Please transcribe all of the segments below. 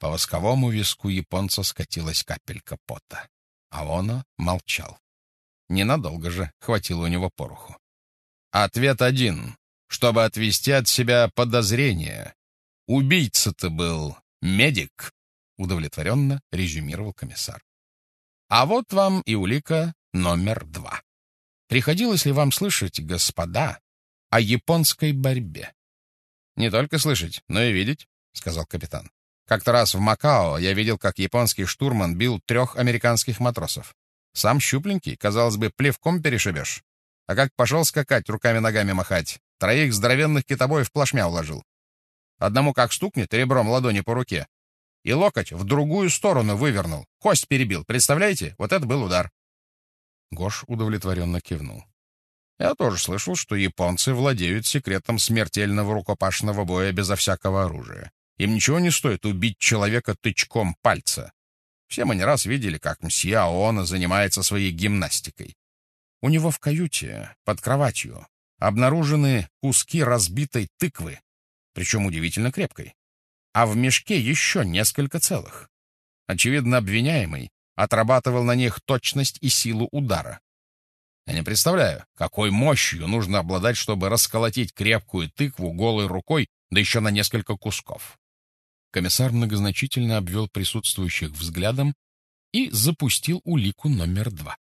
По восковому виску японца скатилась капелька пота. А он молчал. Ненадолго же хватило у него пороху. Ответ один. Чтобы отвести от себя подозрения. Убийца-то был медик, удовлетворенно резюмировал комиссар. А вот вам и улика номер два. Приходилось ли вам слышать, господа, о японской борьбе? Не только слышать, но и видеть, сказал капитан. Как-то раз в Макао я видел, как японский штурман бил трех американских матросов. Сам щупленький, казалось бы, плевком перешибешь. А как пошел скакать, руками-ногами махать, троих здоровенных китобоев плашмя уложил. Одному как стукнет ребром ладони по руке, и локоть в другую сторону вывернул, кость перебил. Представляете? Вот это был удар. Гош удовлетворенно кивнул. Я тоже слышал, что японцы владеют секретом смертельного рукопашного боя безо всякого оружия. Им ничего не стоит убить человека тычком пальца. Все мы не раз видели, как мсье Аона занимается своей гимнастикой. У него в каюте, под кроватью, обнаружены куски разбитой тыквы, причем удивительно крепкой. А в мешке еще несколько целых. Очевидно, обвиняемый отрабатывал на них точность и силу удара. Я не представляю, какой мощью нужно обладать, чтобы расколотить крепкую тыкву голой рукой, да еще на несколько кусков. Комиссар многозначительно обвел присутствующих взглядом и запустил улику номер два.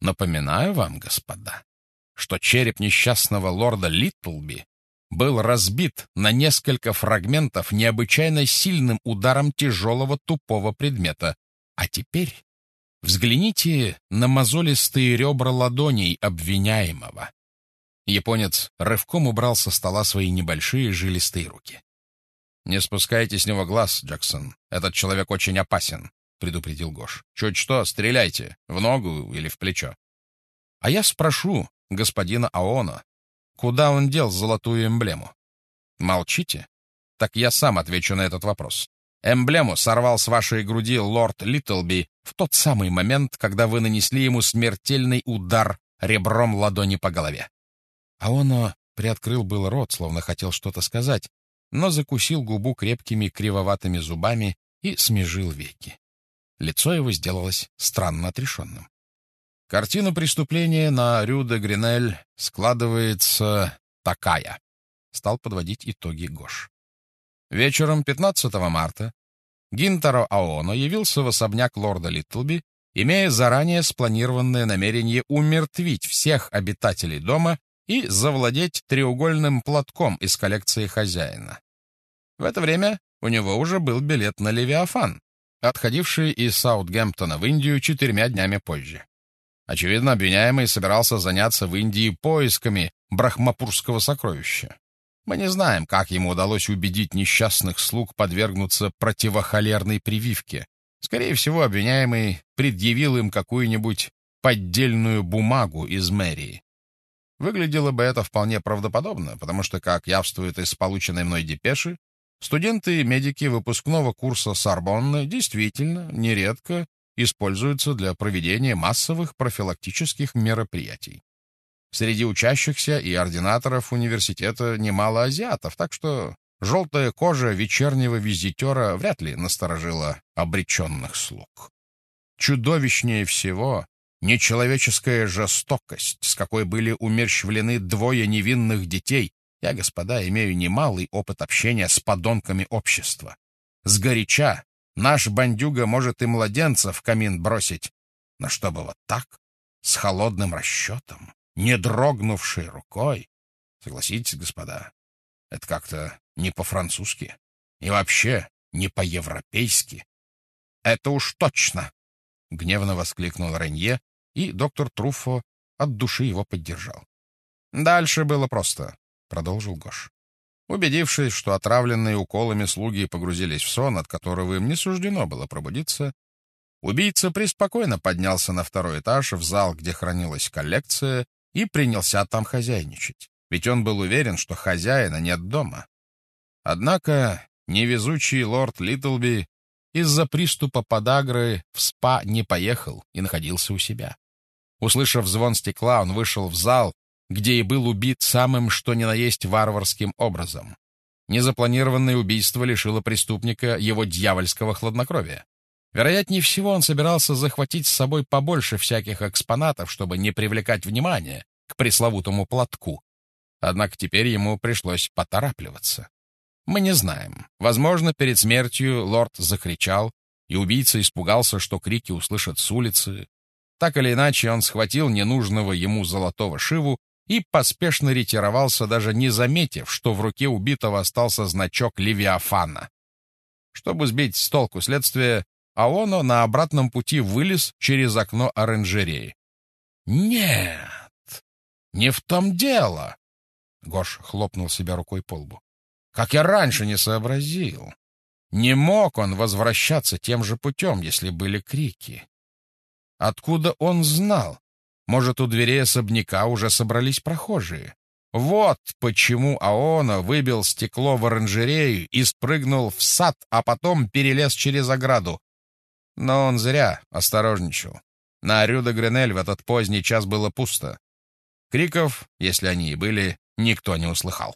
Напоминаю вам, господа, что череп несчастного лорда Литтлби был разбит на несколько фрагментов необычайно сильным ударом тяжелого тупого предмета, а теперь взгляните на мозолистые ребра ладоней обвиняемого. Японец рывком убрал со стола свои небольшие жилистые руки. «Не спускайте с него глаз, Джексон. Этот человек очень опасен», — предупредил Гош. «Чуть что, стреляйте. В ногу или в плечо». «А я спрошу господина Аона, куда он дел золотую эмблему?» «Молчите? Так я сам отвечу на этот вопрос. Эмблему сорвал с вашей груди лорд Литтлби в тот самый момент, когда вы нанесли ему смертельный удар ребром ладони по голове. А он приоткрыл был рот, словно хотел что-то сказать, но закусил губу крепкими кривоватыми зубами и смежил веки. Лицо его сделалось странно отрешенным. Картина преступления на Рю де Гринель складывается такая. Стал подводить итоги Гош. Вечером 15 марта Гинтаро Аоно явился в особняк лорда Литтлби, имея заранее спланированное намерение умертвить всех обитателей дома и завладеть треугольным платком из коллекции хозяина. В это время у него уже был билет на Левиафан, отходивший из Саутгемптона в Индию четырьмя днями позже. Очевидно, обвиняемый собирался заняться в Индии поисками брахмапурского сокровища. Мы не знаем, как ему удалось убедить несчастных слуг подвергнуться противохолерной прививке. Скорее всего, обвиняемый предъявил им какую-нибудь поддельную бумагу из мэрии. Выглядело бы это вполне правдоподобно, потому что, как явствует из полученной мной депеши, студенты и медики выпускного курса Сорбонны действительно нередко используются для проведения массовых профилактических мероприятий. Среди учащихся и ординаторов университета немало азиатов, так что желтая кожа вечернего визитера вряд ли насторожила обреченных слуг. Чудовищнее всего нечеловеческая жестокость, с какой были умерщвлены двое невинных детей. Я, господа, имею немалый опыт общения с подонками общества. Сгоряча наш бандюга может и младенца в камин бросить, но чтобы вот так, с холодным расчетом, не дрогнувшей рукой. Согласитесь, господа, это как-то не по-французски и вообще не по-европейски. Это уж точно! — гневно воскликнул Ренье, и доктор Труффо от души его поддержал. «Дальше было просто», — продолжил Гош. Убедившись, что отравленные уколами слуги погрузились в сон, от которого им не суждено было пробудиться, убийца преспокойно поднялся на второй этаж в зал, где хранилась коллекция, и принялся там хозяйничать, ведь он был уверен, что хозяина нет дома. Однако невезучий лорд Литлби из-за приступа подагры в спа не поехал и находился у себя. Услышав звон стекла, он вышел в зал, где и был убит самым что ни на есть варварским образом. Незапланированное убийство лишило преступника его дьявольского хладнокровия. Вероятнее всего, он собирался захватить с собой побольше всяких экспонатов, чтобы не привлекать внимание к пресловутому платку. Однако теперь ему пришлось поторапливаться. Мы не знаем. Возможно, перед смертью лорд закричал, и убийца испугался, что крики услышат с улицы. Так или иначе, он схватил ненужного ему золотого шиву и поспешно ретировался, даже не заметив, что в руке убитого остался значок Левиафана. Чтобы сбить с толку следствие, Аоно на обратном пути вылез через окно оранжереи. «Нет, не в том дело!» Гош хлопнул себя рукой по лбу. «Как я раньше не сообразил! Не мог он возвращаться тем же путем, если были крики. Откуда он знал? Может, у дверей особняка уже собрались прохожие? Вот почему Аона выбил стекло в оранжерею и спрыгнул в сад, а потом перелез через ограду. Но он зря осторожничал. На Рю де Гренель в этот поздний час было пусто. Криков, если они и были, никто не услыхал.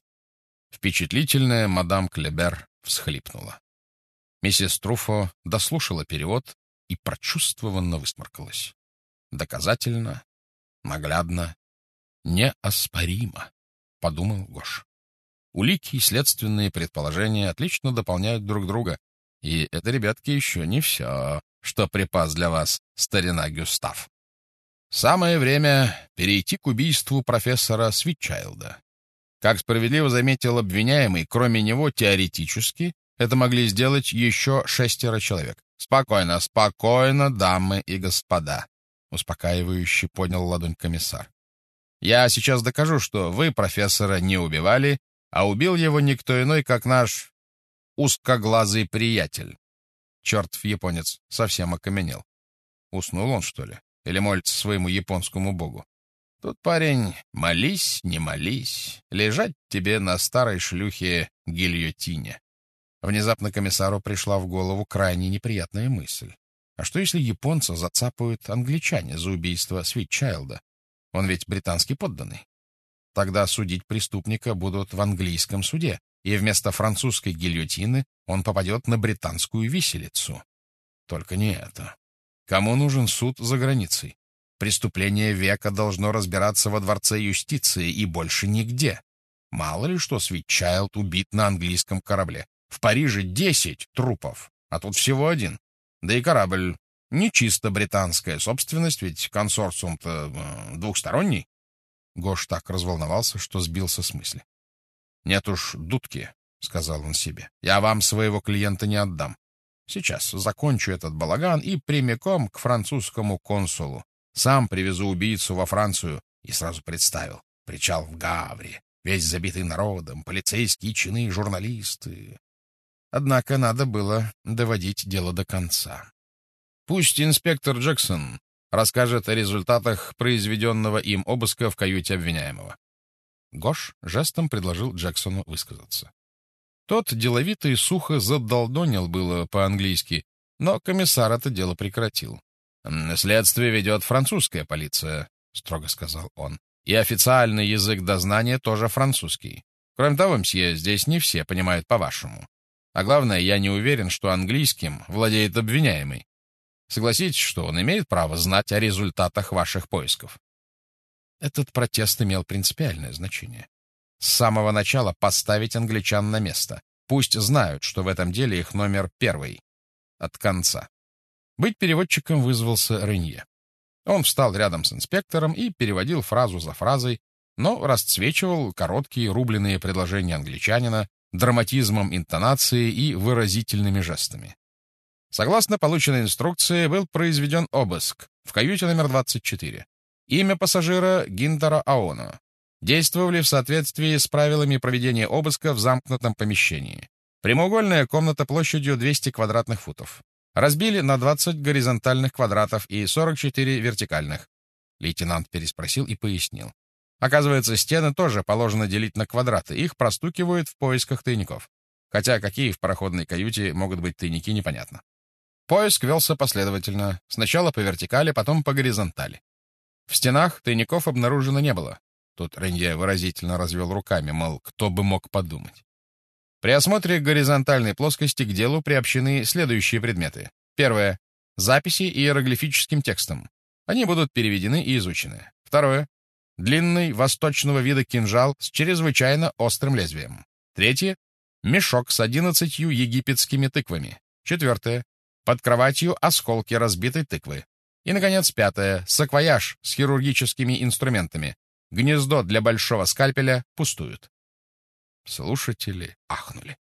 Впечатлительная мадам Клебер всхлипнула. Миссис Труфо дослушала перевод и прочувствованно высморкалась. Доказательно, наглядно, неоспоримо, — подумал Гош. Улики и следственные предположения отлично дополняют друг друга, и это, ребятки, еще не все, что припас для вас старина Гюстав. Самое время перейти к убийству профессора Свитчайлда. Как справедливо заметил обвиняемый, кроме него теоретически это могли сделать еще шестеро человек. Спокойно, спокойно, дамы и господа. — успокаивающе поднял ладонь комиссар. «Я сейчас докажу, что вы профессора не убивали, а убил его никто иной, как наш узкоглазый приятель». Чертов японец совсем окаменел. Уснул он, что ли? Или молится своему японскому богу? Тут, парень, молись, не молись, лежать тебе на старой шлюхе гильотине. Внезапно комиссару пришла в голову крайне неприятная мысль. А что, если японца зацапают англичане за убийство Свитчайлда? Он ведь британский подданный. Тогда судить преступника будут в английском суде, и вместо французской гильотины он попадет на британскую виселицу. Только не это. Кому нужен суд за границей? Преступление века должно разбираться во дворце юстиции и больше нигде. Мало ли что Свитчайлд убит на английском корабле. В Париже десять трупов, а тут всего один. Да и корабль не чисто британская собственность, ведь консорциум-то э, двухсторонний. Гош так разволновался, что сбился с мысли. — Нет уж, дудки, — сказал он себе, — я вам своего клиента не отдам. Сейчас закончу этот балаган и прямиком к французскому консулу. Сам привезу убийцу во Францию и сразу представил. Причал в Гавре, весь забитый народом, полицейские чины, журналисты. Однако надо было доводить дело до конца. Пусть инспектор Джексон расскажет о результатах произведенного им обыска в каюте обвиняемого. Гош жестом предложил Джексону высказаться. Тот деловито и сухо задолдонил было по-английски, но комиссар это дело прекратил. «Следствие ведет французская полиция», — строго сказал он. «И официальный язык дознания тоже французский. Кроме того, мсье, здесь не все понимают по-вашему. А главное, я не уверен, что английским владеет обвиняемый. Согласитесь, что он имеет право знать о результатах ваших поисков. Этот протест имел принципиальное значение. С самого начала поставить англичан на место. Пусть знают, что в этом деле их номер первый. От конца. Быть переводчиком вызвался Ренье. Он встал рядом с инспектором и переводил фразу за фразой, но расцвечивал короткие рубленые предложения англичанина, драматизмом интонации и выразительными жестами. Согласно полученной инструкции, был произведен обыск в каюте номер 24. Имя пассажира — Гинтера Аона. Действовали в соответствии с правилами проведения обыска в замкнутом помещении. Прямоугольная комната площадью 200 квадратных футов. Разбили на 20 горизонтальных квадратов и 44 вертикальных. Лейтенант переспросил и пояснил. Оказывается, стены тоже положено делить на квадраты, их простукивают в поисках тайников. Хотя какие в пароходной каюте могут быть тайники, непонятно. Поиск велся последовательно, сначала по вертикали, потом по горизонтали. В стенах тайников обнаружено не было. Тут Ренье выразительно развел руками, мол, кто бы мог подумать. При осмотре горизонтальной плоскости к делу приобщены следующие предметы. Первое. Записи иероглифическим текстом. Они будут переведены и изучены. Второе. Длинный восточного вида кинжал с чрезвычайно острым лезвием. Третье. Мешок с одиннадцатью египетскими тыквами. Четвертое. Под кроватью осколки разбитой тыквы. И, наконец, пятое. Саквояж с хирургическими инструментами. Гнездо для большого скальпеля пустуют. Слушатели ахнули.